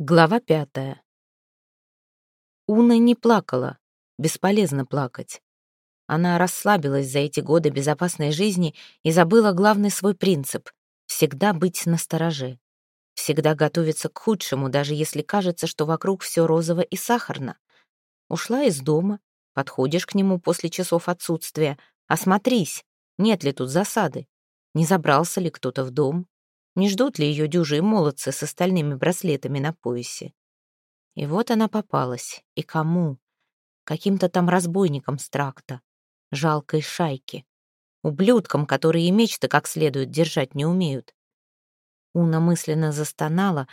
Глава пятая. Уна не плакала. Бесполезно плакать. Она расслабилась за эти годы безопасной жизни и забыла главный свой принцип — всегда быть настороже. Всегда готовиться к худшему, даже если кажется, что вокруг все розово и сахарно. Ушла из дома, подходишь к нему после часов отсутствия, осмотрись, нет ли тут засады, не забрался ли кто-то в дом, не ждут ли ее дюжи и молодцы с остальными браслетами на поясе? И вот она попалась. И кому? Каким-то там разбойникам с тракта. Жалкой шайки. Ублюдкам, которые и меч-то как следует держать не умеют. Уна мысленно застонала,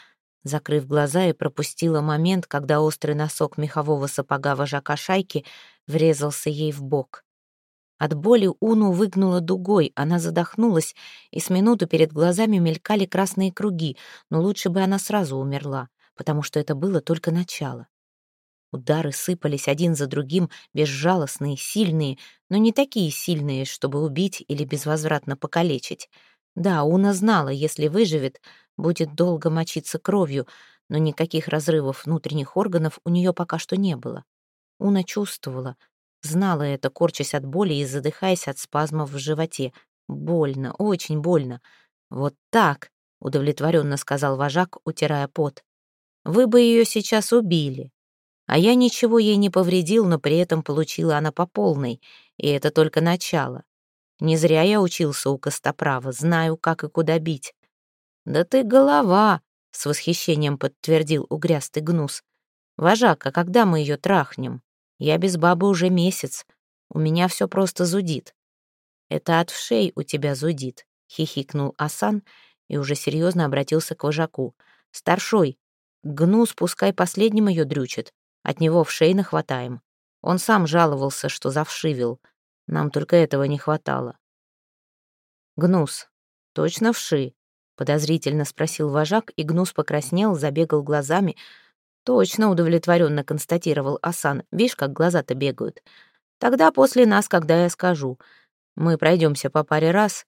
закрыв глаза и пропустила момент, когда острый носок мехового сапога вожака шайки врезался ей в бок. От боли Уну выгнула дугой, она задохнулась, и с минуту перед глазами мелькали красные круги, но лучше бы она сразу умерла, потому что это было только начало. Удары сыпались один за другим, безжалостные, сильные, но не такие сильные, чтобы убить или безвозвратно покалечить. Да, Уна знала, если выживет, будет долго мочиться кровью, но никаких разрывов внутренних органов у нее пока что не было. Уна чувствовала, Знала это, корчась от боли и задыхаясь от спазмов в животе. Больно, очень больно. «Вот так», — удовлетворенно сказал вожак, утирая пот. «Вы бы ее сейчас убили. А я ничего ей не повредил, но при этом получила она по полной, и это только начало. Не зря я учился у Костоправа, знаю, как и куда бить». «Да ты голова», — с восхищением подтвердил угрястый гнус. «Вожак, а когда мы ее трахнем?» Я без бабы уже месяц. У меня все просто зудит. Это от вшей у тебя зудит, хихикнул Асан и уже серьезно обратился к вожаку. Старшой, гну спускай последним ее дрючит. От него вшей нахватаем. Он сам жаловался, что завшивил. Нам только этого не хватало. Гнус, точно вши? Подозрительно спросил вожак, и Гнус покраснел, забегал глазами, «Точно», — удовлетворенно констатировал Асан. «Видишь, как глаза-то бегают. Тогда после нас, когда я скажу. Мы пройдемся по паре раз,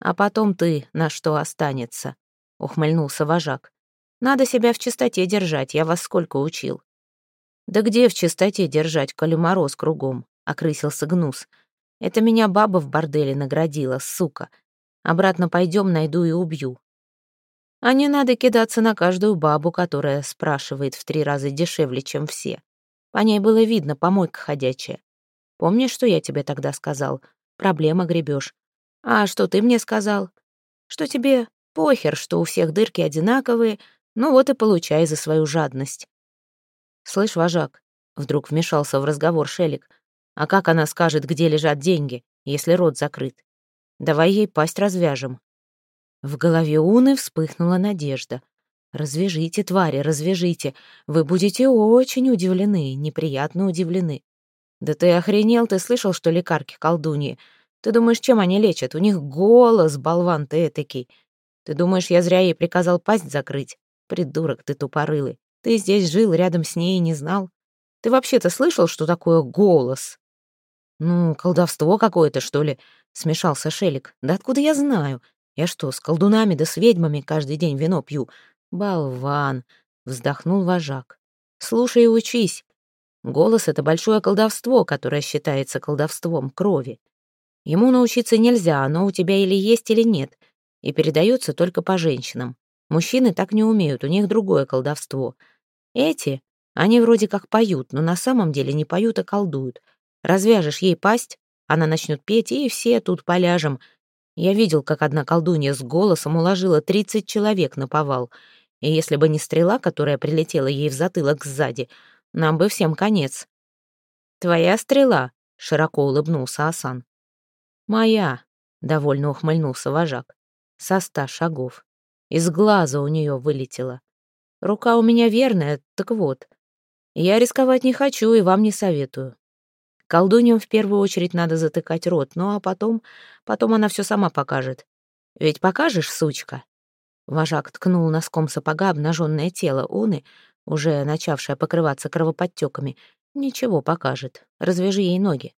а потом ты на что останется», — ухмыльнулся вожак. «Надо себя в чистоте держать, я вас сколько учил». «Да где в чистоте держать, коли мороз кругом?» — окрысился Гнус. «Это меня баба в борделе наградила, сука. Обратно пойдем, найду и убью. А не надо кидаться на каждую бабу, которая спрашивает в три раза дешевле, чем все. По ней было видно, помойка ходячая. Помнишь, что я тебе тогда сказал? Проблема гребешь. А что ты мне сказал? Что тебе похер, что у всех дырки одинаковые, ну вот и получай за свою жадность. Слышь, вожак, вдруг вмешался в разговор Шелик, а как она скажет, где лежат деньги, если рот закрыт? Давай ей пасть развяжем, в голове Уны вспыхнула надежда. «Развяжите, твари, развяжите. Вы будете очень удивлены, неприятно удивлены». «Да ты охренел, ты слышал, что лекарки колдуньи? Ты думаешь, чем они лечат? У них голос, болван ты этакий. Ты думаешь, я зря ей приказал пасть закрыть? Придурок ты тупорылый. Ты здесь жил, рядом с ней и не знал. Ты вообще-то слышал, что такое голос?» «Ну, колдовство какое-то, что ли?» — смешался Шелик. «Да откуда я знаю? Я что, с колдунами да с ведьмами каждый день вино пью? Болван!» — вздохнул вожак. «Слушай и учись. Голос — это большое колдовство, которое считается колдовством крови. Ему научиться нельзя, оно у тебя или есть, или нет, и передается только по женщинам. Мужчины так не умеют, у них другое колдовство. Эти, они вроде как поют, но на самом деле не поют, а колдуют. Развяжешь ей пасть, она начнет петь, и все тут поляжем, я видел, как одна колдунья с голосом уложила тридцать человек на повал, и если бы не стрела, которая прилетела ей в затылок сзади, нам бы всем конец. «Твоя стрела», — широко улыбнулся Асан. «Моя», — довольно ухмыльнулся вожак, — со ста шагов. Из глаза у нее вылетела. Рука у меня верная, так вот. Я рисковать не хочу и вам не советую. Колдуньям в первую очередь надо затыкать рот, ну а потом... Потом она все сама покажет. Ведь покажешь, сучка?» Вожак ткнул носком сапога обнаженное тело Уны, уже начавшее покрываться кровоподтеками. «Ничего покажет. Развяжи ей ноги».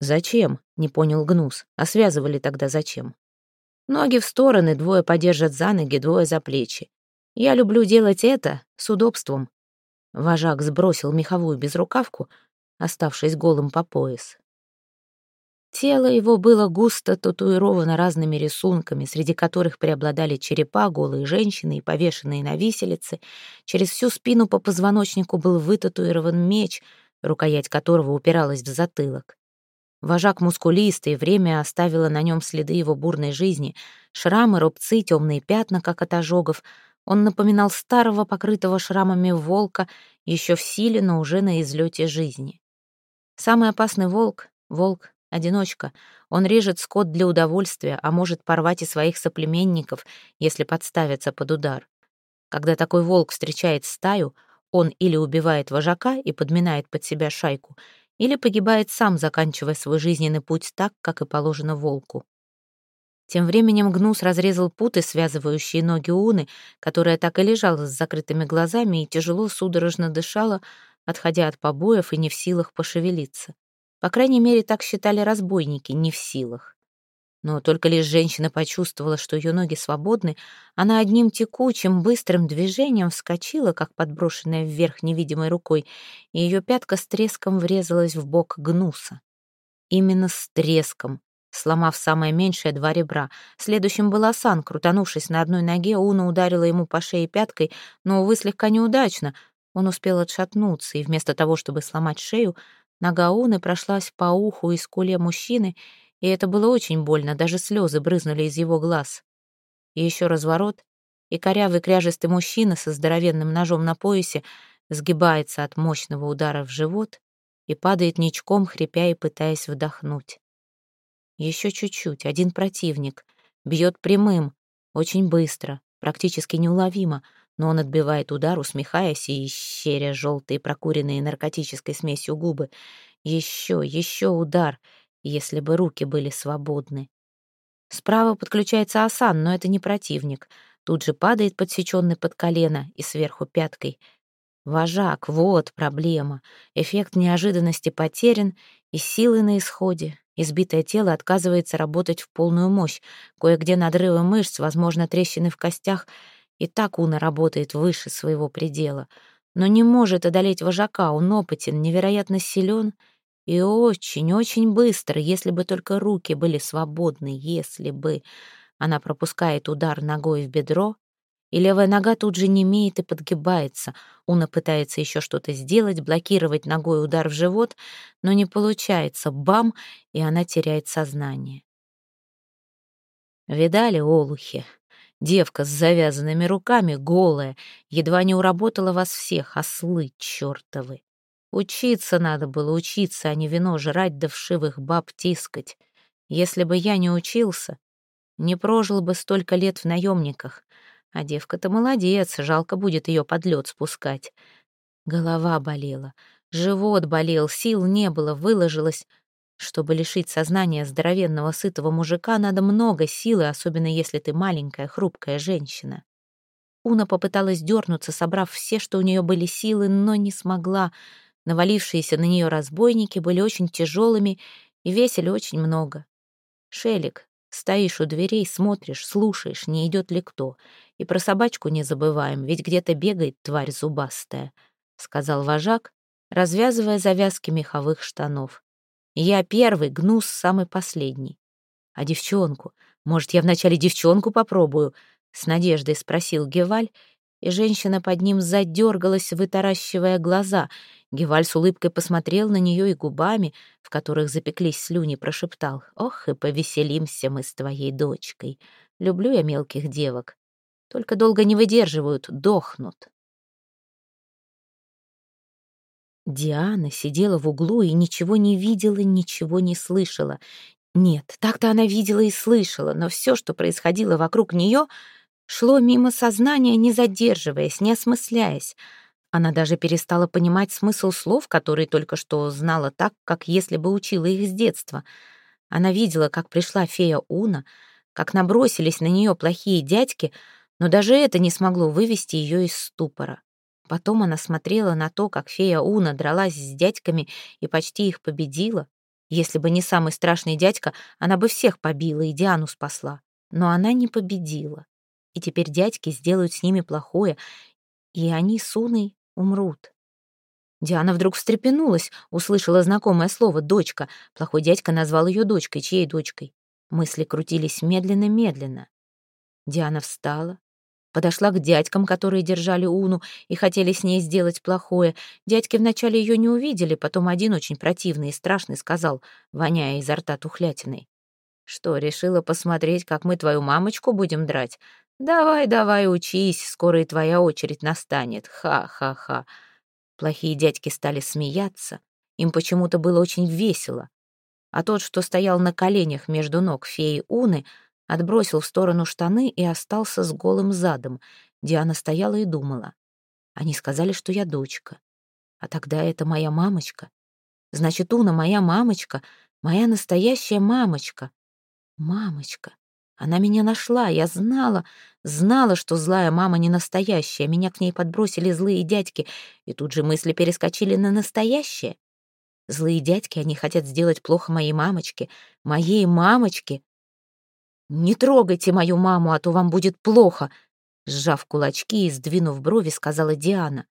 «Зачем?» — не понял Гнус. «А связывали тогда зачем?» «Ноги в стороны, двое подержат за ноги, двое за плечи. Я люблю делать это с удобством. Вожак сбросил меховую безрукавку, оставшись голым по пояс. Тело его было густо татуировано разными рисунками, среди которых преобладали черепа, голые женщины и повешенные на виселице. Через всю спину по позвоночнику был вытатуирован меч, рукоять которого упиралась в затылок. Вожак мускулистый, время оставило на нем следы его бурной жизни. Шрамы, рубцы, темные пятна, как от ожогов. Он напоминал старого, покрытого шрамами волка, еще в силе, но уже на излете жизни. Самый опасный волк — волк Одиночка. Он режет скот для удовольствия, а может порвать и своих соплеменников, если подставятся под удар. Когда такой волк встречает стаю, он или убивает вожака и подминает под себя шайку, или погибает сам, заканчивая свой жизненный путь так, как и положено волку. Тем временем Гнус разрезал путы, связывающие ноги Уны, которая так и лежала с закрытыми глазами и тяжело судорожно дышала, отходя от побоев и не в силах пошевелиться. По крайней мере, так считали разбойники, не в силах. Но только лишь женщина почувствовала, что ее ноги свободны, она одним текучим, быстрым движением вскочила, как подброшенная вверх невидимой рукой, и ее пятка с треском врезалась в бок гнуса. Именно с треском, сломав самое меньшее два ребра. Следующим был Асан, крутанувшись на одной ноге, Уна ударила ему по шее пяткой, но, увы, слегка неудачно. Он успел отшатнуться, и вместо того, чтобы сломать шею, Нога Уны прошлась по уху и скуле мужчины, и это было очень больно, даже слезы брызнули из его глаз. И еще разворот, и корявый кряжистый мужчина со здоровенным ножом на поясе сгибается от мощного удара в живот и падает ничком, хрипя и пытаясь вдохнуть. Еще чуть-чуть, один противник, бьет прямым, очень быстро, практически неуловимо, но он отбивает удар, усмехаясь и щеря желтые прокуренные наркотической смесью губы. Еще, еще удар, если бы руки были свободны. Справа подключается Асан, но это не противник. Тут же падает подсеченный под колено и сверху пяткой. Вожак, вот проблема. Эффект неожиданности потерян, и силы на исходе. Избитое тело отказывается работать в полную мощь. Кое-где надрывы мышц, возможно, трещины в костях — и так Уна работает выше своего предела, но не может одолеть вожака, он опытен, невероятно силен и очень-очень быстро, если бы только руки были свободны, если бы... Она пропускает удар ногой в бедро, и левая нога тут же немеет и подгибается. Уна пытается еще что-то сделать, блокировать ногой удар в живот, но не получается. Бам! И она теряет сознание. Видали, олухи? Девка с завязанными руками, голая, едва не уработала вас всех, ослы чертовы. Учиться надо было, учиться, а не вино жрать да вшивых баб тискать. Если бы я не учился, не прожил бы столько лет в наемниках. А девка-то молодец, жалко будет ее под лед спускать. Голова болела, живот болел, сил не было, выложилась чтобы лишить сознания здоровенного сытого мужика, надо много силы, особенно если ты маленькая, хрупкая женщина. Уна попыталась дернуться, собрав все, что у нее были силы, но не смогла. Навалившиеся на нее разбойники были очень тяжелыми и весили очень много. «Шелик, стоишь у дверей, смотришь, слушаешь, не идет ли кто. И про собачку не забываем, ведь где-то бегает тварь зубастая», — сказал вожак, развязывая завязки меховых штанов. Я первый, гнус самый последний. А девчонку? Может, я вначале девчонку попробую? С надеждой спросил Геваль, и женщина под ним задергалась, вытаращивая глаза. Геваль с улыбкой посмотрел на нее и губами, в которых запеклись слюни, прошептал. «Ох, и повеселимся мы с твоей дочкой. Люблю я мелких девок. Только долго не выдерживают, дохнут». Диана сидела в углу и ничего не видела, ничего не слышала. Нет, так-то она видела и слышала, но все, что происходило вокруг нее, шло мимо сознания, не задерживаясь, не осмысляясь. Она даже перестала понимать смысл слов, которые только что знала так, как если бы учила их с детства. Она видела, как пришла фея Уна, как набросились на нее плохие дядьки, но даже это не смогло вывести ее из ступора. Потом она смотрела на то, как фея Уна дралась с дядьками и почти их победила. Если бы не самый страшный дядька, она бы всех побила и Диану спасла. Но она не победила. и теперь дядьки сделают с ними плохое, и они с Уной умрут. Диана вдруг встрепенулась, услышала знакомое слово «дочка». Плохой дядька назвал ее дочкой. Чьей дочкой? Мысли крутились медленно-медленно. Диана встала, подошла к дядькам, которые держали Уну и хотели с ней сделать плохое. Дядьки вначале ее не увидели, потом один очень противный и страшный сказал, воняя изо рта тухлятиной. «Что, решила посмотреть, как мы твою мамочку будем драть? Давай, давай, учись, скоро и твоя очередь настанет. Ха-ха-ха». Плохие дядьки стали смеяться. Им почему-то было очень весело. А тот, что стоял на коленях между ног феи Уны, отбросил в сторону штаны и остался с голым задом. Диана стояла и думала. Они сказали, что я дочка. А тогда это моя мамочка. Значит, Уна моя мамочка, моя настоящая мамочка. Мамочка. Она меня нашла, я знала, знала, что злая мама не настоящая. Меня к ней подбросили злые дядьки, и тут же мысли перескочили на настоящее. Злые дядьки, они хотят сделать плохо моей мамочке, моей мамочке. «Не трогайте мою маму, а то вам будет плохо», сжав кулачки и сдвинув брови, сказала Диана.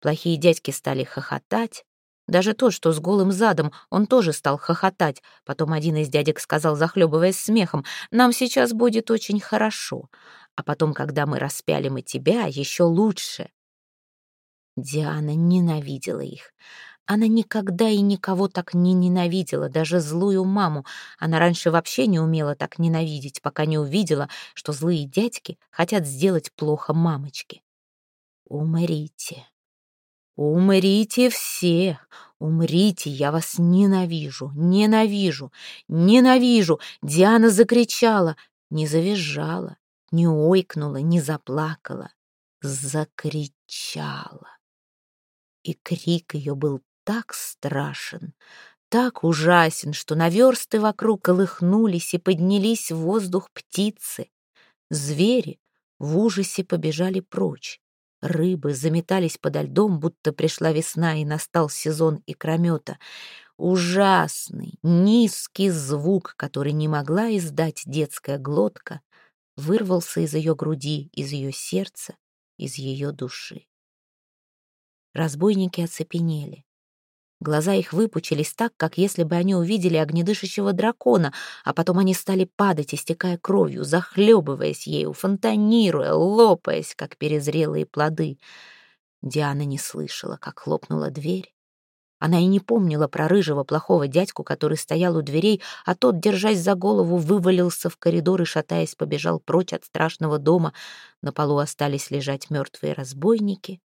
Плохие дядьки стали хохотать, даже тот, что с голым задом, он тоже стал хохотать. Потом один из дядек сказал, захлебываясь смехом, «Нам сейчас будет очень хорошо, а потом, когда мы распялим и тебя, еще лучше». Диана ненавидела их. Она никогда и никого так не ненавидела, даже злую маму. Она раньше вообще не умела так ненавидеть, пока не увидела, что злые дядьки хотят сделать плохо мамочке. «Умрите, «Умрите все! Умрите! Я вас ненавижу! Ненавижу! Ненавижу!» Диана закричала, не завизжала, не ойкнула, не заплакала. Закричала. И крик ее был так страшен, так ужасен, что на версты вокруг колыхнулись и поднялись в воздух птицы. Звери в ужасе побежали прочь. Рыбы заметались подо льдом, будто пришла весна и настал сезон икромета. Ужасный, низкий звук, который не могла издать детская глотка, вырвался из ее груди, из ее сердца, из ее души. Разбойники оцепенели. Глаза их выпучились так, как если бы они увидели огнедышащего дракона, а потом они стали падать, истекая кровью, захлебываясь ею, фонтанируя, лопаясь, как перезрелые плоды. Диана не слышала, как хлопнула дверь. Она и не помнила про рыжего плохого дядьку, который стоял у дверей, а тот, держась за голову, вывалился в коридор и, шатаясь, побежал прочь от страшного дома. На полу остались лежать мертвые разбойники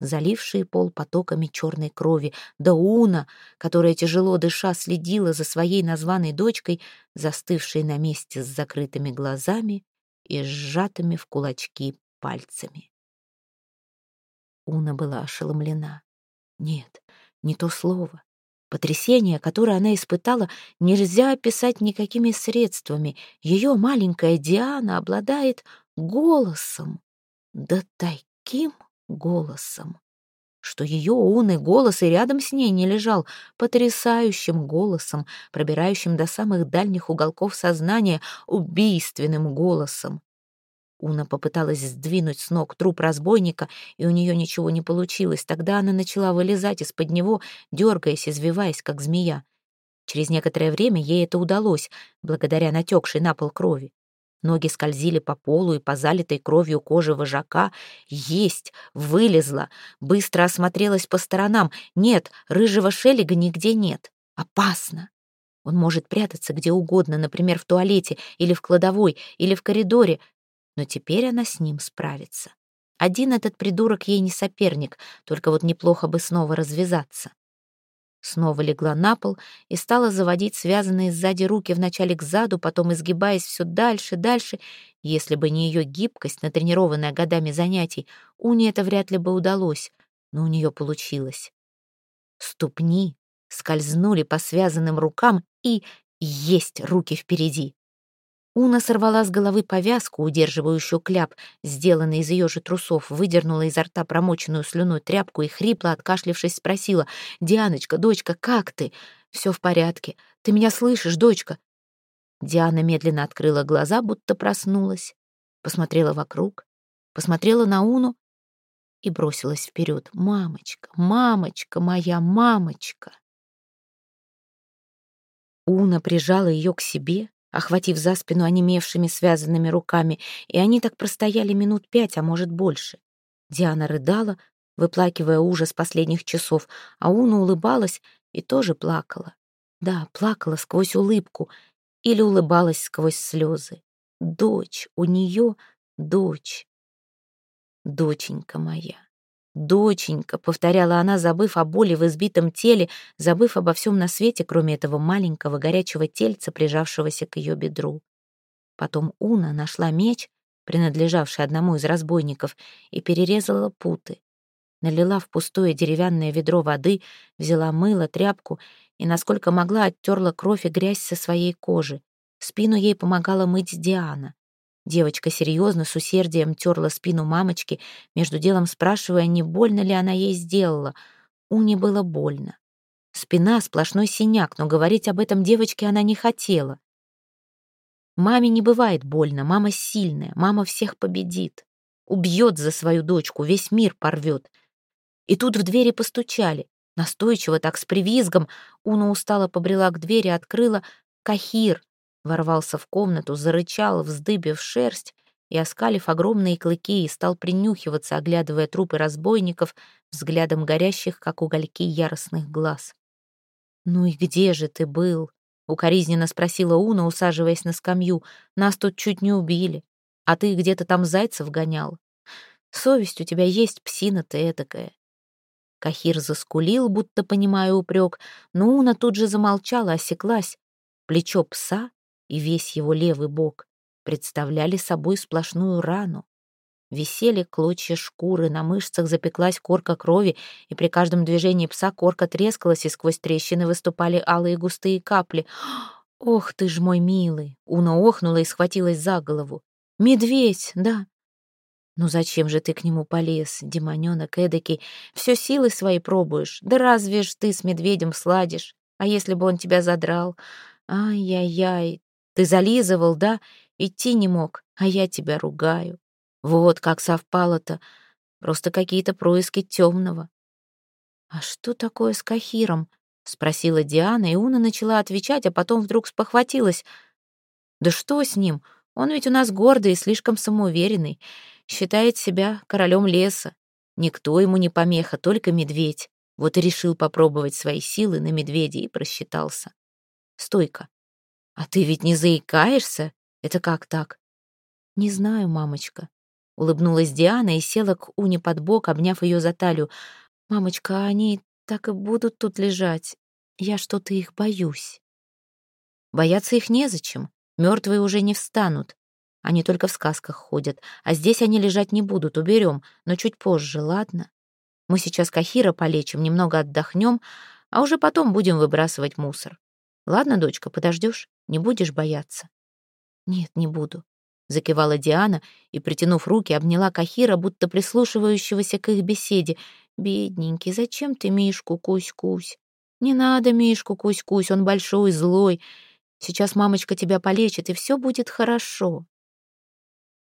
залившие пол потоками черной крови, да Уна, которая, тяжело дыша, следила за своей названной дочкой, застывшей на месте с закрытыми глазами и сжатыми в кулачки пальцами. Уна была ошеломлена. Нет, не то слово. Потрясение, которое она испытала, нельзя описать никакими средствами. Ее маленькая Диана обладает голосом. Да таким голосом, что ее умный голос и рядом с ней не лежал, потрясающим голосом, пробирающим до самых дальних уголков сознания, убийственным голосом. Уна попыталась сдвинуть с ног труп разбойника, и у нее ничего не получилось. Тогда она начала вылезать из-под него, дергаясь, извиваясь, как змея. Через некоторое время ей это удалось, благодаря натекшей на пол крови. Ноги скользили по полу и по залитой кровью кожи вожака. Есть, вылезла, быстро осмотрелась по сторонам. Нет, рыжего шелега нигде нет. Опасно. Он может прятаться где угодно, например, в туалете или в кладовой, или в коридоре. Но теперь она с ним справится. Один этот придурок ей не соперник, только вот неплохо бы снова развязаться. Снова легла на пол и стала заводить связанные сзади руки вначале к заду, потом изгибаясь все дальше, дальше. Если бы не ее гибкость, натренированная годами занятий, Уне это вряд ли бы удалось, но у нее получилось. Ступни скользнули по связанным рукам и есть руки впереди. Уна сорвала с головы повязку, удерживающую кляп, сделанный из ее же трусов, выдернула изо рта промоченную слюной тряпку и, хрипло откашлившись, спросила, «Дианочка, дочка, как ты?» «Все в порядке. Ты меня слышишь, дочка?» Диана медленно открыла глаза, будто проснулась. посмотрела вокруг, посмотрела на Уну и бросилась вперед. «Мамочка, мамочка, моя мамочка!» Уна прижала ее к себе, охватив за спину онемевшими связанными руками, и они так простояли минут пять, а может больше. Диана рыдала, выплакивая ужас последних часов, а Уна улыбалась и тоже плакала. Да, плакала сквозь улыбку или улыбалась сквозь слезы. Дочь, у нее дочь. Доченька моя. «Доченька», — повторяла она, забыв о боли в избитом теле, забыв обо всем на свете, кроме этого маленького горячего тельца, прижавшегося к ее бедру. Потом Уна нашла меч, принадлежавший одному из разбойников, и перерезала путы. Налила в пустое деревянное ведро воды, взяла мыло, тряпку и, насколько могла, оттерла кровь и грязь со своей кожи. Спину ей помогала мыть Диана. Девочка серьезно, с усердием терла спину мамочки, между делом спрашивая, не больно ли она ей сделала. Уне было больно. Спина — сплошной синяк, но говорить об этом девочке она не хотела. Маме не бывает больно, мама сильная, мама всех победит. Убьет за свою дочку, весь мир порвет. И тут в двери постучали. Настойчиво, так с привизгом, Уна устало побрела к двери, открыла. Кахир, ворвался в комнату, зарычал, вздыбив шерсть и, оскалив огромные клыки, и стал принюхиваться, оглядывая трупы разбойников, взглядом горящих, как угольки яростных глаз. «Ну и где же ты был?» — укоризненно спросила Уна, усаживаясь на скамью. «Нас тут чуть не убили, а ты где-то там зайцев гонял. Совесть у тебя есть, псина ты этакая». Кахир заскулил, будто понимая упрек, но Уна тут же замолчала, осеклась. Плечо пса и весь его левый бок представляли собой сплошную рану. Висели клочья шкуры, на мышцах запеклась корка крови, и при каждом движении пса корка трескалась, и сквозь трещины выступали алые густые капли. «Ох ты ж мой милый!» Уна охнула и схватилась за голову. «Медведь, да!» «Ну зачем же ты к нему полез, демонёнок эдакий? Все силы свои пробуешь. Да разве ж ты с медведем сладишь? А если бы он тебя задрал? Ай-яй-яй, ты зализывал, да? Идти не мог, а я тебя ругаю. Вот как совпало-то. Просто какие-то происки темного. «А что такое с Кахиром?» — спросила Диана, и Уна начала отвечать, а потом вдруг спохватилась. «Да что с ним? Он ведь у нас гордый и слишком самоуверенный. Считает себя королем леса. Никто ему не помеха, только медведь. Вот и решил попробовать свои силы на медведе и просчитался. Стойка. «А ты ведь не заикаешься? Это как так?» «Не знаю, мамочка». Улыбнулась Диана и села к Уне под бок, обняв ее за талию. «Мамочка, они так и будут тут лежать. Я что-то их боюсь». «Бояться их незачем. Мертвые уже не встанут. Они только в сказках ходят. А здесь они лежать не будут, уберем, но чуть позже, ладно? Мы сейчас Кахира полечим, немного отдохнем, а уже потом будем выбрасывать мусор. Ладно, дочка, подождешь? Не будешь бояться?» «Нет, не буду», — закивала Диана и, притянув руки, обняла Кахира, будто прислушивающегося к их беседе. «Бедненький, зачем ты Мишку кусь-кусь? Не надо Мишку кусь-кусь, он большой, злой. Сейчас мамочка тебя полечит, и все будет хорошо».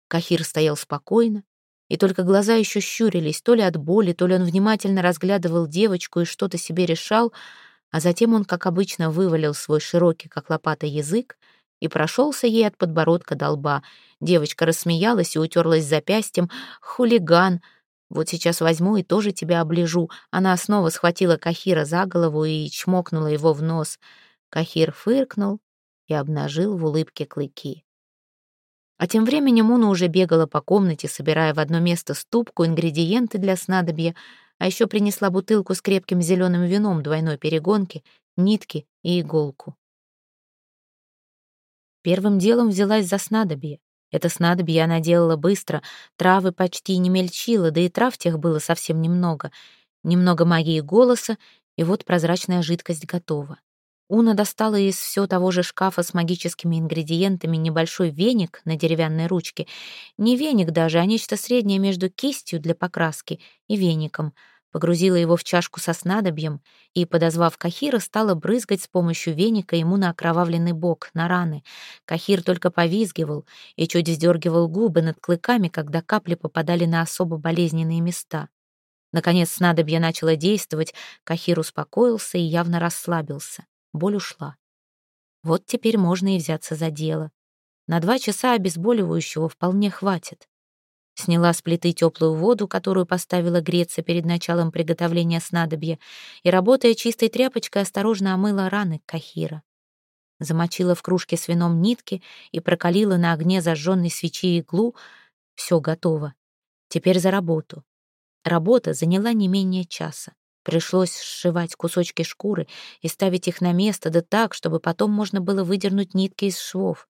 Кахир стоял спокойно, и только глаза еще щурились, то ли от боли, то ли он внимательно разглядывал девочку и что-то себе решал — а затем он, как обычно, вывалил свой широкий, как лопата, язык и прошелся ей от подбородка до лба. Девочка рассмеялась и утерлась запястьем. «Хулиган! Вот сейчас возьму и тоже тебя оближу». Она снова схватила Кахира за голову и чмокнула его в нос. Кахир фыркнул и обнажил в улыбке клыки. А тем временем Уна уже бегала по комнате, собирая в одно место ступку, ингредиенты для снадобья — а еще принесла бутылку с крепким зеленым вином двойной перегонки, нитки и иголку. Первым делом взялась за снадобье. Это снадобье она делала быстро, травы почти не мельчила, да и трав тех было совсем немного. Немного магии голоса, и вот прозрачная жидкость готова. Уна достала из все того же шкафа с магическими ингредиентами небольшой веник на деревянной ручке. Не веник даже, а нечто среднее между кистью для покраски и веником — погрузила его в чашку со снадобьем и, подозвав Кахира, стала брызгать с помощью веника ему на окровавленный бок, на раны. Кахир только повизгивал и чуть вздергивал губы над клыками, когда капли попадали на особо болезненные места. Наконец снадобье начало действовать, Кахир успокоился и явно расслабился. Боль ушла. Вот теперь можно и взяться за дело. На два часа обезболивающего вполне хватит. Сняла с плиты теплую воду, которую поставила греться перед началом приготовления снадобья, и, работая чистой тряпочкой, осторожно омыла раны Кахира. Замочила в кружке с вином нитки и прокалила на огне зажженной свечи иглу. Все готово. Теперь за работу. Работа заняла не менее часа. Пришлось сшивать кусочки шкуры и ставить их на место, да так, чтобы потом можно было выдернуть нитки из швов.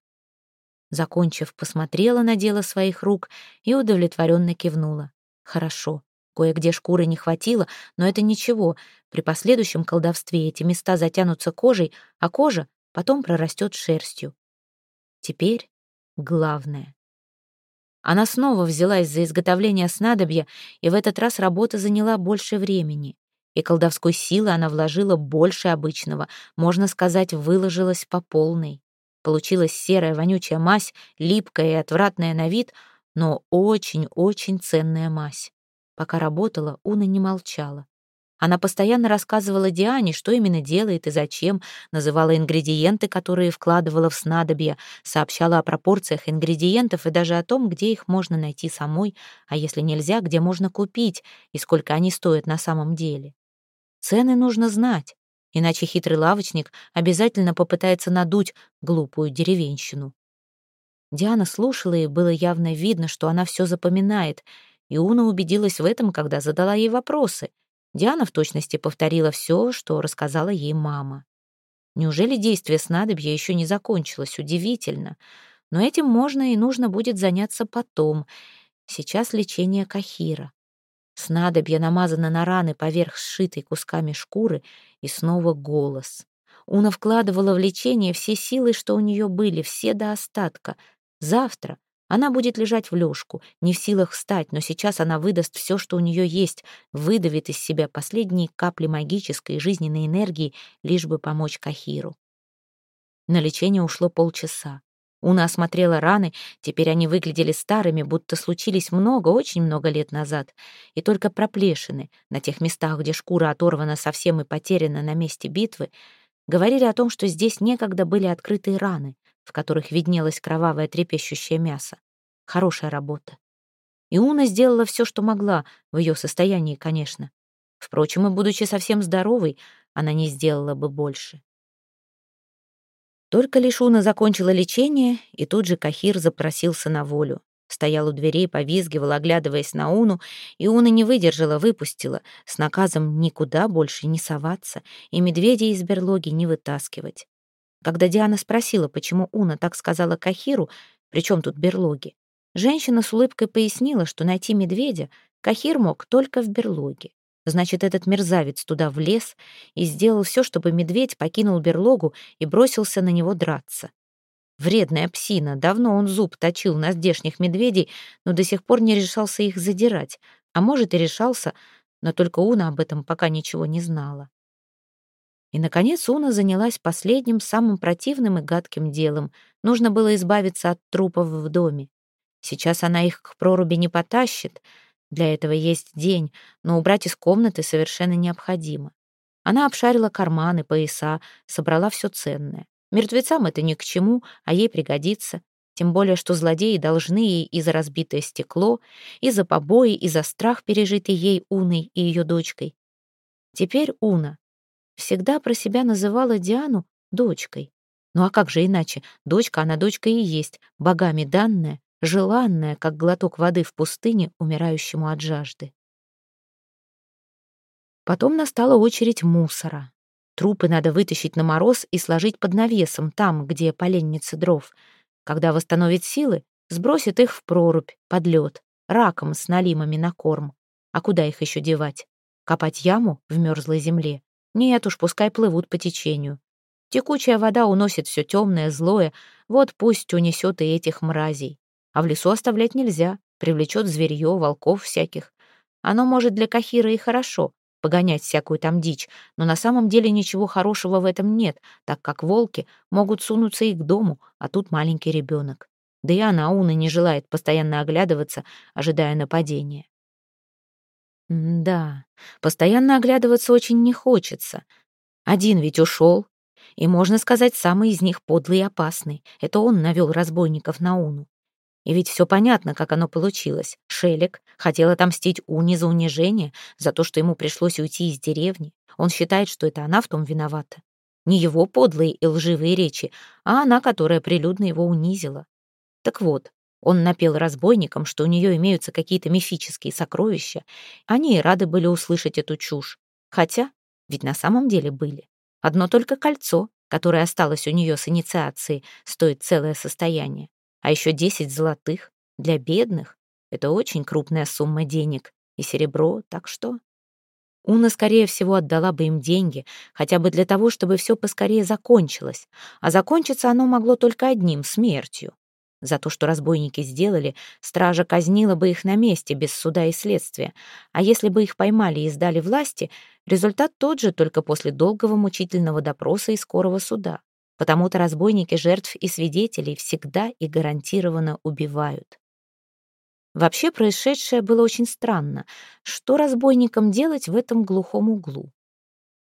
Закончив, посмотрела на дело своих рук и удовлетворенно кивнула. Хорошо. Кое-где шкуры не хватило, но это ничего. При последующем колдовстве эти места затянутся кожей, а кожа потом прорастет шерстью. Теперь главное. Она снова взялась за изготовление снадобья, и в этот раз работа заняла больше времени. И колдовской силы она вложила больше обычного, можно сказать, выложилась по полной. Получилась серая вонючая мазь, липкая и отвратная на вид, но очень-очень ценная мазь. Пока работала, Уна не молчала. Она постоянно рассказывала Диане, что именно делает и зачем, называла ингредиенты, которые вкладывала в снадобье, сообщала о пропорциях ингредиентов и даже о том, где их можно найти самой, а если нельзя, где можно купить и сколько они стоят на самом деле. Цены нужно знать, иначе хитрый лавочник обязательно попытается надуть глупую деревенщину. Диана слушала, и было явно видно, что она все запоминает, и Уна убедилась в этом, когда задала ей вопросы. Диана в точности повторила все, что рассказала ей мама. Неужели действие снадобья еще не закончилось? Удивительно. Но этим можно и нужно будет заняться потом. Сейчас лечение Кахира. Снадобье намазано на раны поверх сшитой кусками шкуры, и снова голос. Уна вкладывала в лечение все силы, что у нее были, все до остатка. Завтра она будет лежать в лёжку, не в силах встать, но сейчас она выдаст все, что у нее есть, выдавит из себя последние капли магической жизненной энергии, лишь бы помочь Кахиру. На лечение ушло полчаса. Уна осмотрела раны, теперь они выглядели старыми, будто случились много, очень много лет назад. И только проплешины на тех местах, где шкура оторвана совсем и потеряна на месте битвы, говорили о том, что здесь некогда были открытые раны, в которых виднелось кровавое трепещущее мясо. Хорошая работа. И Уна сделала все, что могла, в ее состоянии, конечно. Впрочем, и будучи совсем здоровой, она не сделала бы больше. Только лишь Уна закончила лечение, и тут же Кахир запросился на волю. Стоял у дверей, повизгивал, оглядываясь на Уну, и Уна не выдержала, выпустила, с наказом никуда больше не соваться и медведя из берлоги не вытаскивать. Когда Диана спросила, почему Уна так сказала Кахиру, при чем тут берлоги, женщина с улыбкой пояснила, что найти медведя Кахир мог только в берлоге. Значит, этот мерзавец туда влез и сделал все, чтобы медведь покинул берлогу и бросился на него драться. Вредная псина, давно он зуб точил на здешних медведей, но до сих пор не решался их задирать. А может, и решался, но только Уна об этом пока ничего не знала. И, наконец, Уна занялась последним, самым противным и гадким делом. Нужно было избавиться от трупов в доме. Сейчас она их к проруби не потащит — для этого есть день, но убрать из комнаты совершенно необходимо. Она обшарила карманы, пояса, собрала все ценное. Мертвецам это ни к чему, а ей пригодится. Тем более, что злодеи должны ей и за разбитое стекло, и за побои, и за страх, пережитый ей Уной и ее дочкой. Теперь Уна всегда про себя называла Диану дочкой. Ну а как же иначе? Дочка, она дочка и есть, богами данная, желанная, как глоток воды в пустыне, умирающему от жажды. Потом настала очередь мусора. Трупы надо вытащить на мороз и сложить под навесом, там, где поленницы дров. Когда восстановит силы, сбросит их в прорубь, под лед, раком с налимами на корм. А куда их еще девать? Копать яму в мерзлой земле? Нет уж, пускай плывут по течению. Текучая вода уносит все темное, злое, вот пусть унесет и этих мразей. А в лесу оставлять нельзя, привлечет зверье, волков всяких. Оно может для Кахира и хорошо, погонять всякую там дичь, но на самом деле ничего хорошего в этом нет, так как волки могут сунуться и к дому, а тут маленький ребенок. Да и она, Уна, не желает постоянно оглядываться, ожидая нападения. да, постоянно оглядываться очень не хочется. Один ведь ушел, и, можно сказать, самый из них подлый и опасный. Это он навел разбойников на Уну. И ведь все понятно, как оно получилось. Шелек хотел отомстить Уне за унижение, за то, что ему пришлось уйти из деревни. Он считает, что это она в том виновата. Не его подлые и лживые речи, а она, которая прилюдно его унизила. Так вот, он напел разбойникам, что у нее имеются какие-то мифические сокровища. Они и рады были услышать эту чушь. Хотя, ведь на самом деле были. Одно только кольцо, которое осталось у нее с инициацией, стоит целое состояние. А еще десять золотых для бедных — это очень крупная сумма денег. И серебро, так что... Уна, скорее всего, отдала бы им деньги, хотя бы для того, чтобы все поскорее закончилось. А закончиться оно могло только одним — смертью. За то, что разбойники сделали, стража казнила бы их на месте, без суда и следствия. А если бы их поймали и сдали власти, результат тот же, только после долгого мучительного допроса и скорого суда. Потому-то разбойники жертв и свидетелей всегда и гарантированно убивают. Вообще происшедшее было очень странно. Что разбойникам делать в этом глухом углу?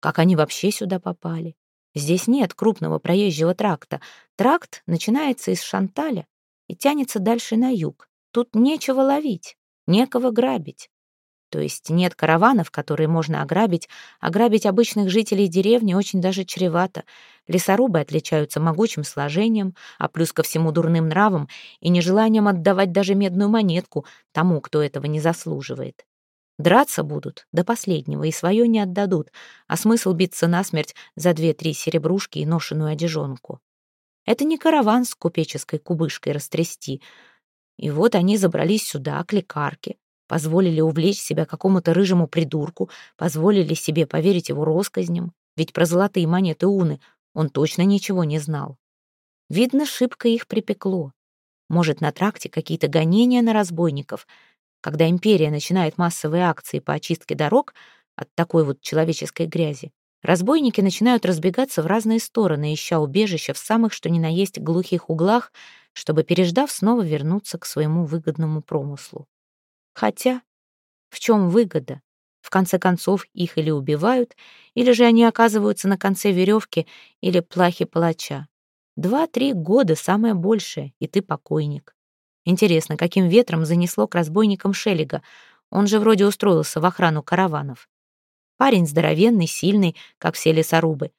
Как они вообще сюда попали? Здесь нет крупного проезжего тракта. Тракт начинается из Шанталя, и тянется дальше на юг. Тут нечего ловить, некого грабить. То есть нет караванов, которые можно ограбить, ограбить обычных жителей деревни очень даже чревато. Лесорубы отличаются могучим сложением, а плюс ко всему дурным нравом и нежеланием отдавать даже медную монетку тому, кто этого не заслуживает. Драться будут до последнего и свое не отдадут, а смысл биться насмерть за две-три серебрушки и ношеную одежонку. Это не караван с купеческой кубышкой растрясти. И вот они забрались сюда, к лекарке, позволили увлечь себя какому-то рыжему придурку, позволили себе поверить его россказням, ведь про золотые монеты Уны он точно ничего не знал. Видно, шибко их припекло. Может, на тракте какие-то гонения на разбойников. Когда империя начинает массовые акции по очистке дорог от такой вот человеческой грязи, Разбойники начинают разбегаться в разные стороны, ища убежища в самых что ни на есть глухих углах, чтобы, переждав, снова вернуться к своему выгодному промыслу. Хотя, в чем выгода? В конце концов, их или убивают, или же они оказываются на конце веревки или плахи палача. Два-три года самое большее, и ты покойник. Интересно, каким ветром занесло к разбойникам Шеллига? Он же вроде устроился в охрану караванов. Парень здоровенный, сильный, как все лесорубы.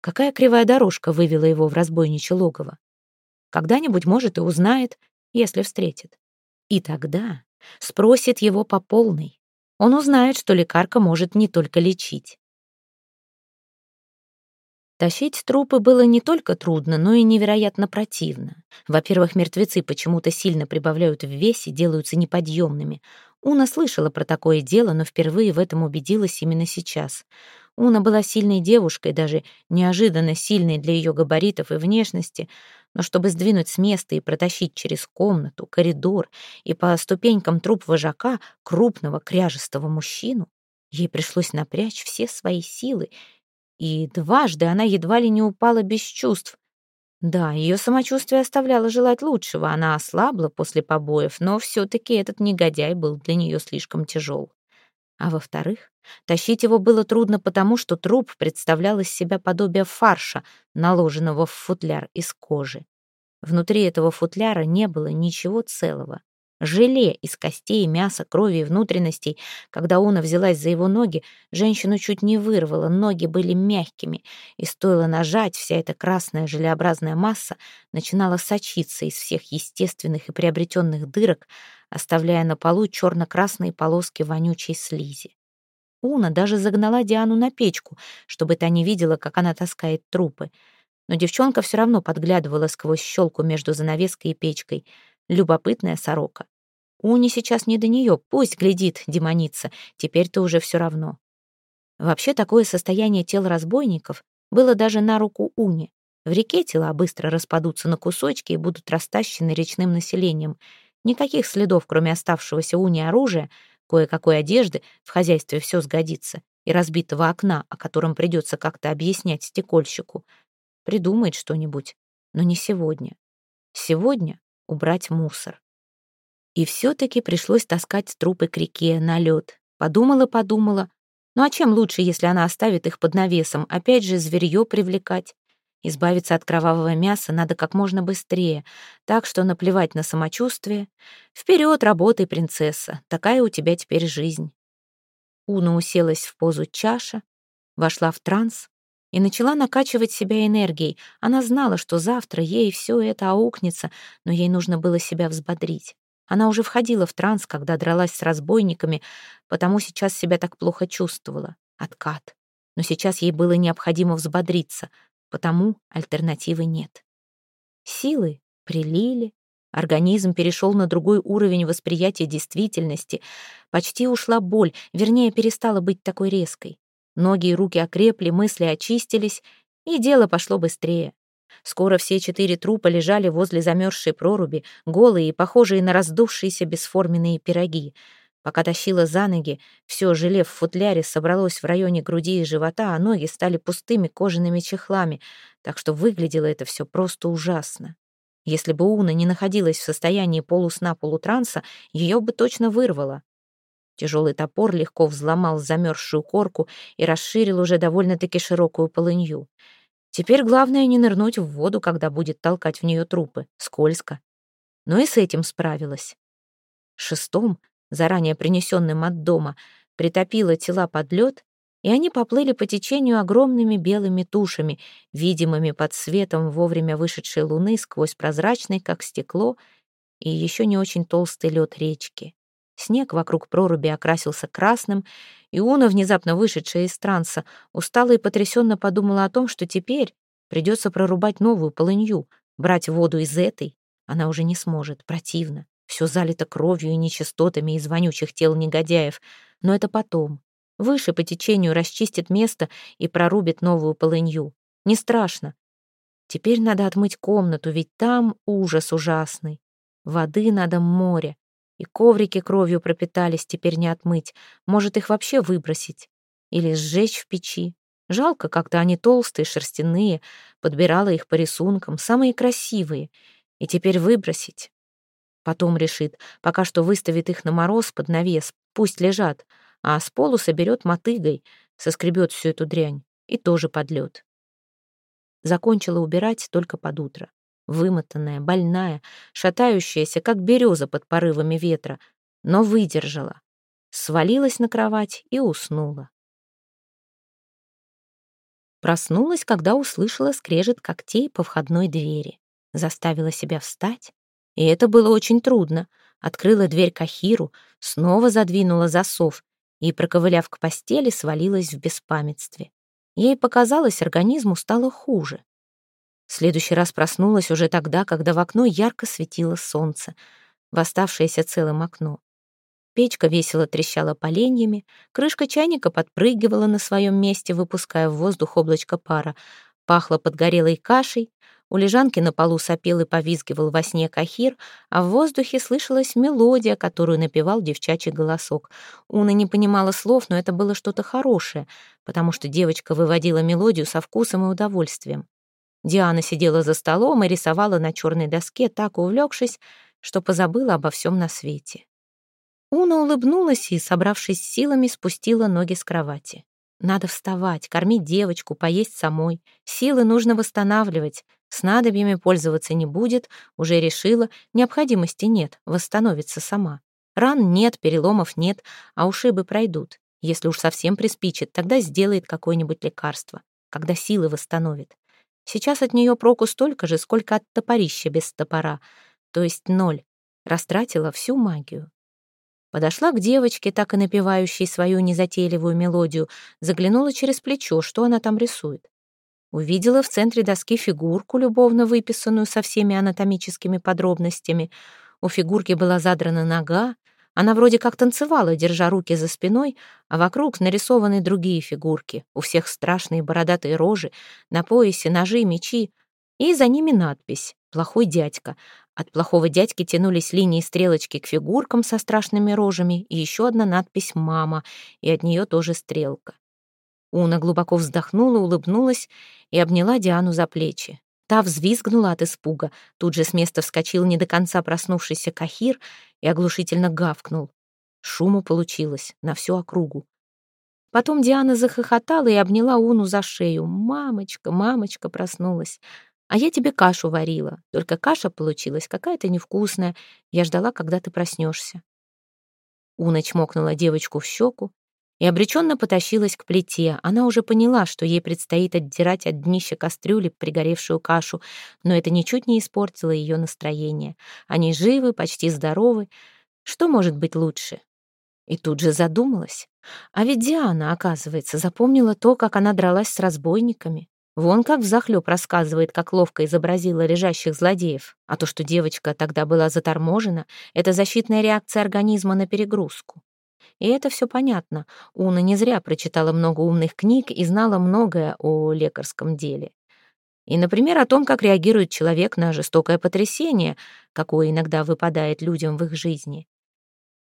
Какая кривая дорожка вывела его в разбойничье логово? Когда-нибудь, может, и узнает, если встретит. И тогда спросит его по полной. Он узнает, что лекарка может не только лечить. Тащить трупы было не только трудно, но и невероятно противно. Во-первых, мертвецы почему-то сильно прибавляют в весе, делаются неподъемными. Уна слышала про такое дело, но впервые в этом убедилась именно сейчас. Уна была сильной девушкой, даже неожиданно сильной для ее габаритов и внешности, но чтобы сдвинуть с места и протащить через комнату, коридор и по ступенькам труп вожака, крупного кряжестого мужчину, ей пришлось напрячь все свои силы, и дважды она едва ли не упала без чувств, да, ее самочувствие оставляло желать лучшего, она ослабла после побоев, но все-таки этот негодяй был для нее слишком тяжел. А во-вторых, тащить его было трудно потому, что труп представлял из себя подобие фарша, наложенного в футляр из кожи. Внутри этого футляра не было ничего целого. Желе из костей, мяса, крови и внутренностей. Когда Уна взялась за его ноги, женщину чуть не вырвала, ноги были мягкими, и стоило нажать, вся эта красная желеобразная масса начинала сочиться из всех естественных и приобретенных дырок, оставляя на полу черно-красные полоски вонючей слизи. Уна даже загнала Диану на печку, чтобы та не видела, как она таскает трупы. Но девчонка все равно подглядывала сквозь щелку между занавеской и печкой — любопытная сорока. Уни сейчас не до нее, пусть глядит демоница, теперь-то уже все равно. Вообще такое состояние тел разбойников было даже на руку Уни. В реке тела быстро распадутся на кусочки и будут растащены речным населением. Никаких следов, кроме оставшегося Уни оружия, кое-какой одежды, в хозяйстве все сгодится, и разбитого окна, о котором придется как-то объяснять стекольщику. Придумает что-нибудь, но не сегодня. Сегодня убрать мусор. И все-таки пришлось таскать трупы к реке на лед. Подумала-подумала. Ну а чем лучше, если она оставит их под навесом? Опять же, зверье привлекать. Избавиться от кровавого мяса надо как можно быстрее, так что наплевать на самочувствие. Вперед, работай, принцесса, такая у тебя теперь жизнь. Уна уселась в позу чаша, вошла в транс и начала накачивать себя энергией. Она знала, что завтра ей все это аукнется, но ей нужно было себя взбодрить. Она уже входила в транс, когда дралась с разбойниками, потому сейчас себя так плохо чувствовала. Откат. Но сейчас ей было необходимо взбодриться, потому альтернативы нет. Силы прилили, организм перешел на другой уровень восприятия действительности, почти ушла боль, вернее, перестала быть такой резкой. Ноги и руки окрепли, мысли очистились, и дело пошло быстрее. Скоро все четыре трупа лежали возле замерзшей проруби, голые и похожие на раздувшиеся бесформенные пироги. Пока тащила за ноги, все желе в футляре собралось в районе груди и живота, а ноги стали пустыми кожаными чехлами, так что выглядело это все просто ужасно. Если бы Уна не находилась в состоянии полусна-полутранса, ее бы точно вырвало. Тяжелый топор легко взломал замерзшую корку и расширил уже довольно-таки широкую полынью. Теперь главное не нырнуть в воду, когда будет толкать в нее трупы. Скользко. Но и с этим справилась. Шестом, заранее принесенным от дома, притопила тела под лед, и они поплыли по течению огромными белыми тушами, видимыми под светом вовремя вышедшей луны сквозь прозрачный, как стекло, и еще не очень толстый лед речки. Снег вокруг проруби окрасился красным, и Уна, внезапно вышедшая из транса, устала и потрясенно подумала о том, что теперь придется прорубать новую полынью, брать воду из этой. Она уже не сможет, противно. Все залито кровью и нечистотами из вонючих тел негодяев. Но это потом. Выше по течению расчистит место и прорубит новую полынью. Не страшно. Теперь надо отмыть комнату, ведь там ужас ужасный. Воды надо море. И коврики кровью пропитались, теперь не отмыть. Может, их вообще выбросить? Или сжечь в печи? Жалко, как-то они толстые, шерстяные. Подбирала их по рисункам, самые красивые. И теперь выбросить. Потом решит, пока что выставит их на мороз под навес, пусть лежат, а с полу соберет мотыгой, соскребет всю эту дрянь и тоже подлет. Закончила убирать только под утро вымотанная, больная, шатающаяся, как береза под порывами ветра, но выдержала. Свалилась на кровать и уснула. Проснулась, когда услышала скрежет когтей по входной двери. Заставила себя встать, и это было очень трудно. Открыла дверь к Ахиру, снова задвинула засов и, проковыляв к постели, свалилась в беспамятстве. Ей показалось, организму стало хуже. Следующий раз проснулась уже тогда, когда в окно ярко светило солнце, в оставшееся целым окно. Печка весело трещала поленьями, крышка чайника подпрыгивала на своем месте, выпуская в воздух облачко пара. Пахло подгорелой кашей, у лежанки на полу сопел и повизгивал во сне кахир, а в воздухе слышалась мелодия, которую напевал девчачий голосок. Уна не понимала слов, но это было что-то хорошее, потому что девочка выводила мелодию со вкусом и удовольствием. Диана сидела за столом и рисовала на черной доске, так увлекшись, что позабыла обо всем на свете. Уна улыбнулась и, собравшись силами, спустила ноги с кровати. Надо вставать, кормить девочку, поесть самой. Силы нужно восстанавливать. Снадобьями пользоваться не будет, уже решила, необходимости нет, восстановится сама. Ран нет, переломов нет, а ушибы пройдут. Если уж совсем приспичит, тогда сделает какое-нибудь лекарство, когда силы восстановит. Сейчас от нее проку столько же, сколько от топорища без топора, то есть ноль. Растратила всю магию. Подошла к девочке, так и напевающей свою незатейливую мелодию, заглянула через плечо, что она там рисует. Увидела в центре доски фигурку, любовно выписанную со всеми анатомическими подробностями. У фигурки была задрана нога, она вроде как танцевала, держа руки за спиной, а вокруг нарисованы другие фигурки. У всех страшные бородатые рожи, на поясе ножи, мечи. И за ними надпись «Плохой дядька», От плохого дядьки тянулись линии стрелочки к фигуркам со страшными рожами и еще одна надпись «Мама», и от нее тоже стрелка. Уна глубоко вздохнула, улыбнулась и обняла Диану за плечи. Та взвизгнула от испуга. Тут же с места вскочил не до конца проснувшийся Кахир и оглушительно гавкнул. Шуму получилось на всю округу. Потом Диана захохотала и обняла Уну за шею. «Мамочка, мамочка!» проснулась. «А я тебе кашу варила. Только каша получилась какая-то невкусная. Я ждала, когда ты проснешься». Уна чмокнула девочку в щеку и обреченно потащилась к плите. Она уже поняла, что ей предстоит отдирать от днища кастрюли пригоревшую кашу, но это ничуть не испортило ее настроение. Они живы, почти здоровы. Что может быть лучше? И тут же задумалась. А ведь Диана, оказывается, запомнила то, как она дралась с разбойниками. Вон как взахлёб рассказывает, как ловко изобразила лежащих злодеев. А то, что девочка тогда была заторможена, это защитная реакция организма на перегрузку. И это все понятно. Уна не зря прочитала много умных книг и знала многое о лекарском деле. И, например, о том, как реагирует человек на жестокое потрясение, какое иногда выпадает людям в их жизни.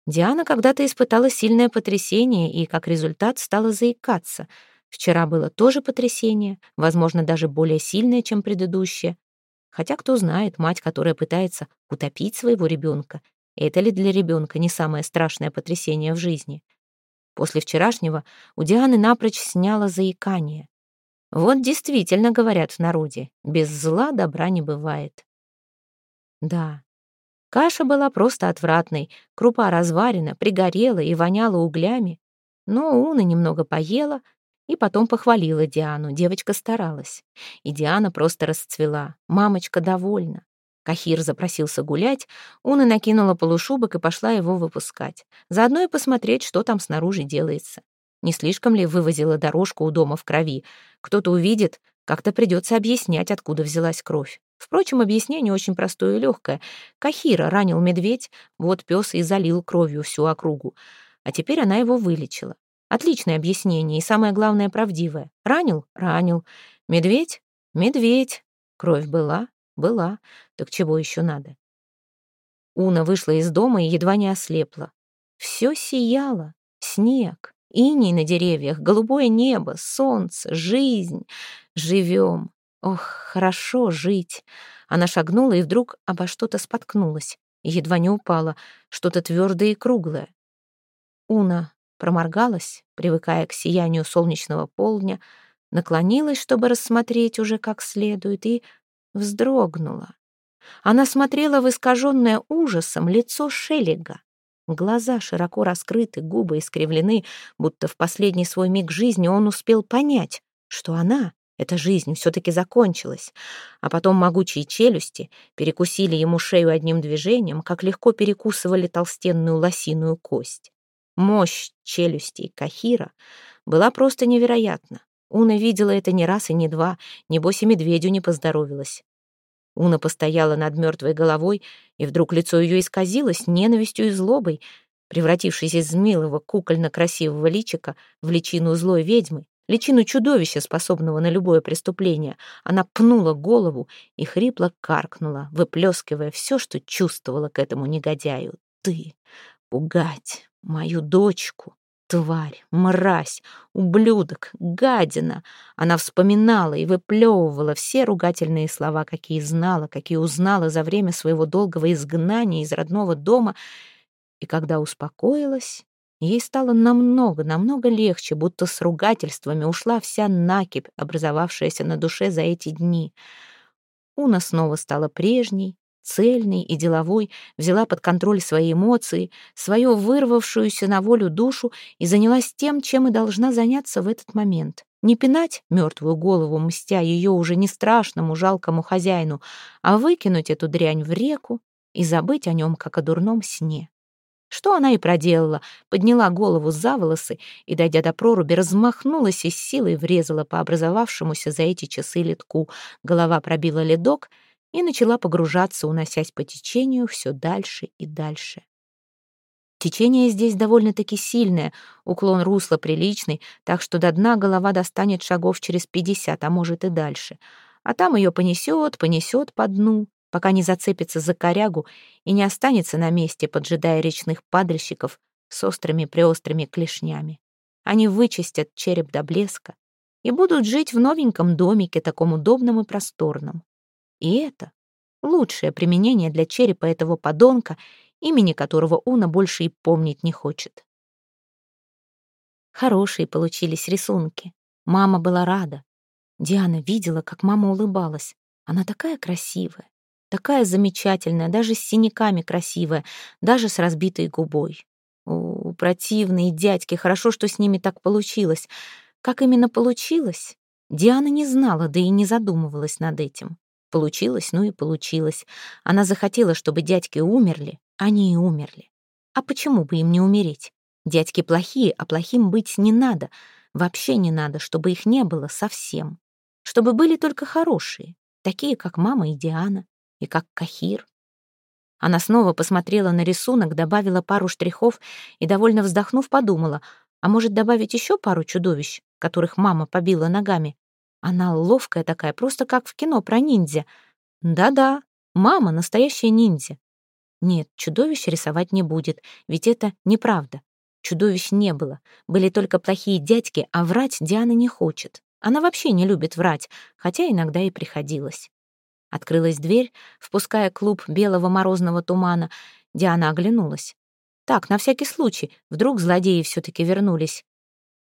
Диана когда-то испытала сильное потрясение и, как результат, стала заикаться. Вчера было тоже потрясение, возможно, даже более сильное, чем предыдущее. Хотя, кто знает, мать, которая пытается утопить своего ребенка, это ли для ребенка не самое страшное потрясение в жизни? После вчерашнего у Дианы напрочь сняло заикание. Вот действительно говорят в народе, без зла добра не бывает. Да, каша была просто отвратной, крупа разварена, пригорела и воняла углями. Но Уна немного поела и потом похвалила Диану, девочка старалась. И Диана просто расцвела, мамочка довольна. Кахир запросился гулять, Уна накинула полушубок и пошла его выпускать. Заодно и посмотреть, что там снаружи делается. Не слишком ли вывозила дорожку у дома в крови? Кто-то увидит, как-то придется объяснять, откуда взялась кровь. Впрочем, объяснение очень простое и легкое. Кахира ранил медведь, вот пес и залил кровью всю округу. А теперь она его вылечила. Отличное объяснение и, самое главное, правдивое. Ранил? Ранил. Медведь? Медведь. Кровь была? Была. Так чего еще надо? Уна вышла из дома и едва не ослепла. Все сияло. Снег, иней на деревьях, голубое небо, солнце, жизнь. Живем. Ох, хорошо жить. Она шагнула и вдруг обо что-то споткнулась. Едва не упала. Что-то твердое и круглое. Уна проморгалась, привыкая к сиянию солнечного полдня, наклонилась, чтобы рассмотреть уже как следует, и вздрогнула. Она смотрела в искаженное ужасом лицо Шеллига. Глаза широко раскрыты, губы искривлены, будто в последний свой миг жизни он успел понять, что она, эта жизнь, все-таки закончилась. А потом могучие челюсти перекусили ему шею одним движением, как легко перекусывали толстенную лосиную кость. Мощь челюстей Кахира была просто невероятна. Уна видела это не раз и не два, небось и медведю не поздоровилась. Уна постояла над мертвой головой, и вдруг лицо ее исказилось ненавистью и злобой, превратившись из милого кукольно-красивого личика в личину злой ведьмы, личину чудовища, способного на любое преступление. Она пнула голову и хрипло каркнула, выплескивая все, что чувствовала к этому негодяю. «Ты! Пугать! Мою дочку! Тварь, мразь, ублюдок, гадина. Она вспоминала и выплевывала все ругательные слова, какие знала, какие узнала за время своего долгого изгнания из родного дома. И когда успокоилась, ей стало намного, намного легче, будто с ругательствами ушла вся накипь, образовавшаяся на душе за эти дни. Уна снова стала прежней, цельной и деловой, взяла под контроль свои эмоции, свою вырвавшуюся на волю душу и занялась тем, чем и должна заняться в этот момент. Не пинать мертвую голову, мстя ее уже не страшному, жалкому хозяину, а выкинуть эту дрянь в реку и забыть о нем, как о дурном сне. Что она и проделала, подняла голову за волосы и, дойдя до проруби, размахнулась и с силой врезала по образовавшемуся за эти часы ледку. Голова пробила ледок — и начала погружаться, уносясь по течению все дальше и дальше. Течение здесь довольно-таки сильное, уклон русла приличный, так что до дна голова достанет шагов через пятьдесят, а может и дальше. А там ее понесет, понесет по дну, пока не зацепится за корягу и не останется на месте, поджидая речных падальщиков с острыми-преострыми клешнями. Они вычистят череп до блеска и будут жить в новеньком домике, таком удобном и просторном. И это лучшее применение для черепа этого подонка, имени которого Уна больше и помнить не хочет. Хорошие получились рисунки. Мама была рада. Диана видела, как мама улыбалась. Она такая красивая, такая замечательная, даже с синяками красивая, даже с разбитой губой. О, противные дядьки, хорошо, что с ними так получилось. Как именно получилось? Диана не знала, да и не задумывалась над этим. Получилось, ну и получилось. Она захотела, чтобы дядьки умерли, они и умерли. А почему бы им не умереть? Дядьки плохие, а плохим быть не надо. Вообще не надо, чтобы их не было совсем. Чтобы были только хорошие, такие, как мама и Диана, и как Кахир. Она снова посмотрела на рисунок, добавила пару штрихов и, довольно вздохнув, подумала, а может добавить еще пару чудовищ, которых мама побила ногами? Она ловкая такая, просто как в кино про ниндзя. Да-да, мама настоящая ниндзя. Нет, чудовищ рисовать не будет, ведь это неправда. Чудовищ не было, были только плохие дядьки, а врать Диана не хочет. Она вообще не любит врать, хотя иногда и приходилось. Открылась дверь, впуская клуб белого морозного тумана. Диана оглянулась. Так, на всякий случай, вдруг злодеи все-таки вернулись.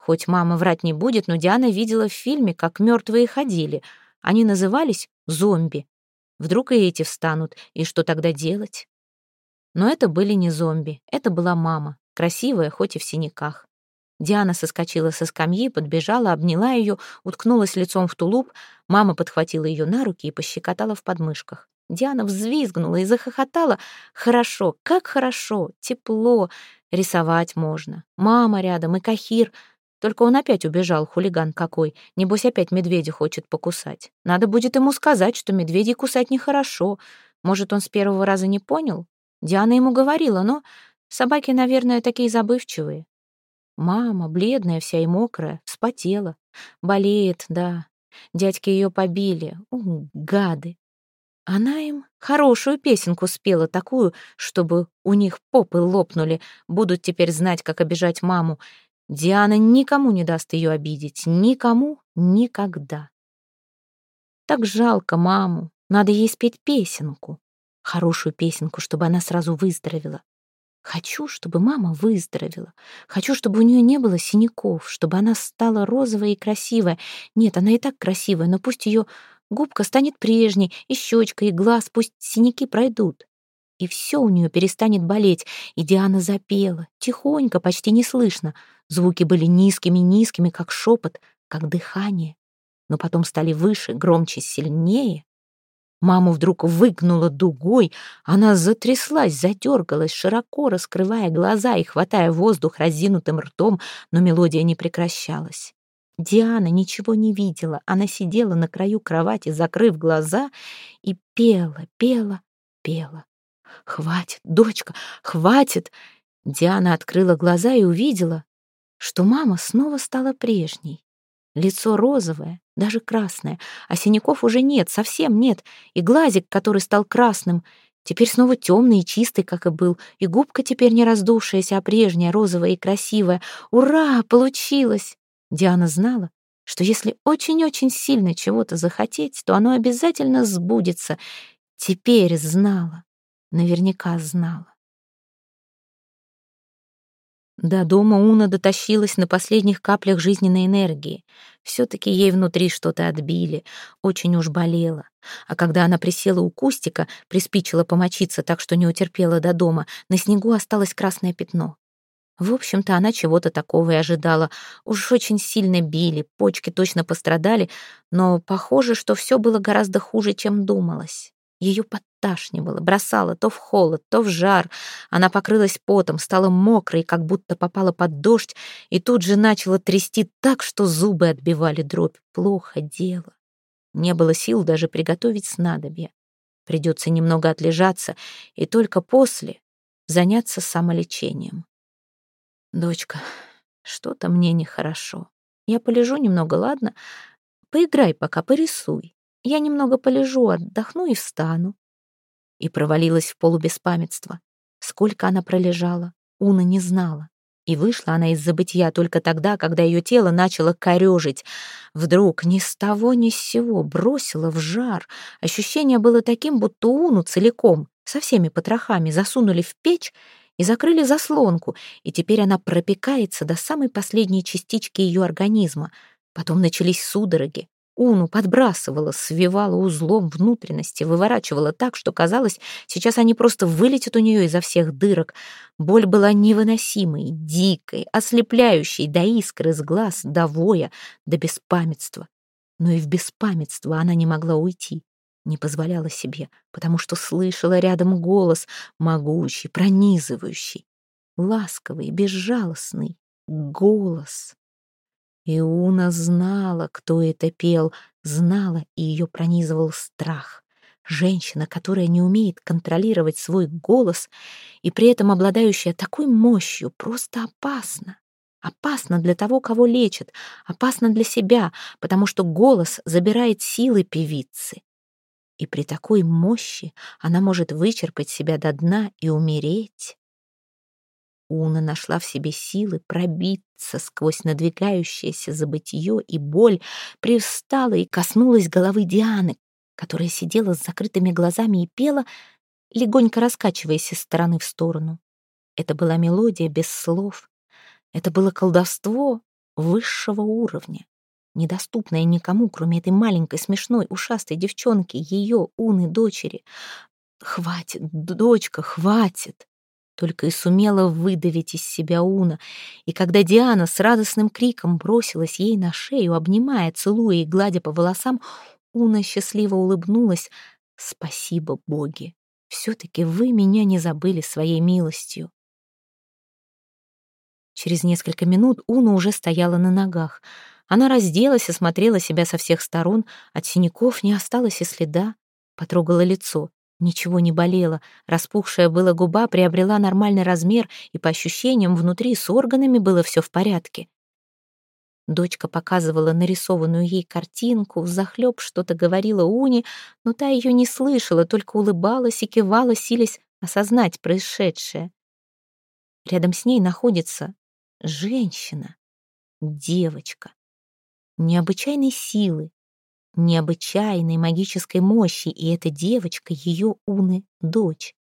Хоть мама врать не будет, но Диана видела в фильме, как мертвые ходили. Они назывались зомби. Вдруг и эти встанут, и что тогда делать? Но это были не зомби, это была мама, красивая, хоть и в синяках. Диана соскочила со скамьи, подбежала, обняла ее, уткнулась лицом в тулуп. Мама подхватила ее на руки и пощекотала в подмышках. Диана взвизгнула и захохотала. «Хорошо, как хорошо, тепло, рисовать можно. Мама рядом и Кахир. Только он опять убежал, хулиган какой. Небось, опять медведя хочет покусать. Надо будет ему сказать, что медведей кусать нехорошо. Может, он с первого раза не понял? Диана ему говорила, но собаки, наверное, такие забывчивые. Мама, бледная вся и мокрая, вспотела. Болеет, да. Дядьки ее побили. У, гады. Она им хорошую песенку спела, такую, чтобы у них попы лопнули, будут теперь знать, как обижать маму. Диана никому не даст ее обидеть, никому, никогда. Так жалко маму, надо ей спеть песенку, хорошую песенку, чтобы она сразу выздоровела. Хочу, чтобы мама выздоровела. Хочу, чтобы у нее не было синяков, чтобы она стала розовая и красивая. Нет, она и так красивая, но пусть ее губка станет прежней, и щечка, и глаз, пусть синяки пройдут. И все у нее перестанет болеть. И Диана запела, тихонько, почти не слышно. Звуки были низкими-низкими, как шепот, как дыхание. Но потом стали выше, громче, сильнее. Маму вдруг выгнула дугой, она затряслась, задергалась, широко раскрывая глаза и хватая воздух разинутым ртом, но мелодия не прекращалась. Диана ничего не видела, она сидела на краю кровати, закрыв глаза, и пела, пела, пела. «Хватит, дочка, хватит!» Диана открыла глаза и увидела, что мама снова стала прежней. Лицо розовое, даже красное, а синяков уже нет, совсем нет, и глазик, который стал красным, теперь снова темный и чистый, как и был, и губка теперь не раздувшаяся, а прежняя, розовая и красивая. Ура, получилось! Диана знала, что если очень-очень сильно чего-то захотеть, то оно обязательно сбудется. Теперь знала, наверняка знала. До дома Уна дотащилась на последних каплях жизненной энергии. Все-таки ей внутри что-то отбили, очень уж болело. А когда она присела у кустика, приспичила помочиться так, что не утерпела до дома, на снегу осталось красное пятно. В общем-то, она чего-то такого и ожидала. Уж очень сильно били, почки точно пострадали, но похоже, что все было гораздо хуже, чем думалось. Ее подташнивало, бросало то в холод, то в жар. Она покрылась потом, стала мокрой, как будто попала под дождь, и тут же начала трясти так, что зубы отбивали дробь. Плохо дело. Не было сил даже приготовить снадобье. Придется немного отлежаться, и только после заняться самолечением. «Дочка, что-то мне нехорошо. Я полежу немного, ладно? Поиграй пока, порисуй. Я немного полежу, отдохну и встану. И провалилась в полубеспамятство. Сколько она пролежала, Уна не знала. И вышла она из забытья только тогда, когда ее тело начало корежить. Вдруг ни с того ни с сего бросило в жар. Ощущение было таким, будто Уну целиком, со всеми потрохами, засунули в печь и закрыли заслонку, и теперь она пропекается до самой последней частички ее организма. Потом начались судороги. Уну подбрасывала, свивала узлом внутренности, выворачивала так, что казалось, сейчас они просто вылетят у нее изо всех дырок. Боль была невыносимой, дикой, ослепляющей до искры с глаз, до воя, до беспамятства. Но и в беспамятство она не могла уйти, не позволяла себе, потому что слышала рядом голос, могучий, пронизывающий, ласковый, безжалостный голос. Иуна знала, кто это пел, знала, и ее пронизывал страх. Женщина, которая не умеет контролировать свой голос и при этом обладающая такой мощью, просто опасна. Опасно для того, кого лечат, опасно для себя, потому что голос забирает силы певицы. И при такой мощи она может вычерпать себя до дна и умереть. Уна нашла в себе силы пробиться сквозь надвигающееся забытье и боль, привстала и коснулась головы Дианы, которая сидела с закрытыми глазами и пела, легонько раскачиваясь из стороны в сторону. Это была мелодия без слов. Это было колдовство высшего уровня, недоступное никому, кроме этой маленькой, смешной, ушастой девчонки, ее, Уны, дочери. «Хватит, дочка, хватит!» Только и сумела выдавить из себя Уна. И когда Диана с радостным криком бросилась ей на шею, обнимая, целуя и гладя по волосам, Уна счастливо улыбнулась. «Спасибо, боги! Все-таки вы меня не забыли своей милостью». Через несколько минут Уна уже стояла на ногах. Она разделась и смотрела себя со всех сторон. От синяков не осталось и следа. Потрогала лицо. Ничего не болело, распухшая была губа приобрела нормальный размер, и по ощущениям внутри с органами было все в порядке. Дочка показывала нарисованную ей картинку, взахлеб что-то говорила Уне, но та ее не слышала, только улыбалась и кивала, силясь осознать происшедшее. Рядом с ней находится женщина, девочка, необычайной силы, необычайной магической мощи, и эта девочка — ее Уны дочь.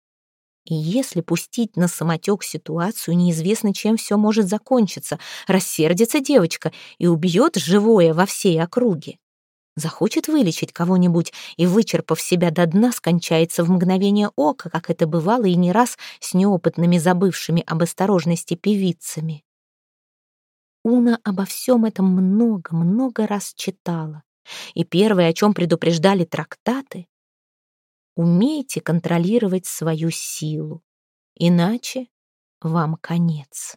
И если пустить на самотек ситуацию, неизвестно, чем все может закончиться. Рассердится девочка и убьет живое во всей округе. Захочет вылечить кого-нибудь и, вычерпав себя до дна, скончается в мгновение ока, как это бывало и не раз с неопытными забывшими об осторожности певицами. Уна обо всем этом много-много раз читала. И первое, о чем предупреждали трактаты, умейте контролировать свою силу, иначе вам конец.